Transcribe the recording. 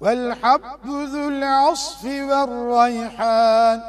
والحب ذو العصف والريحان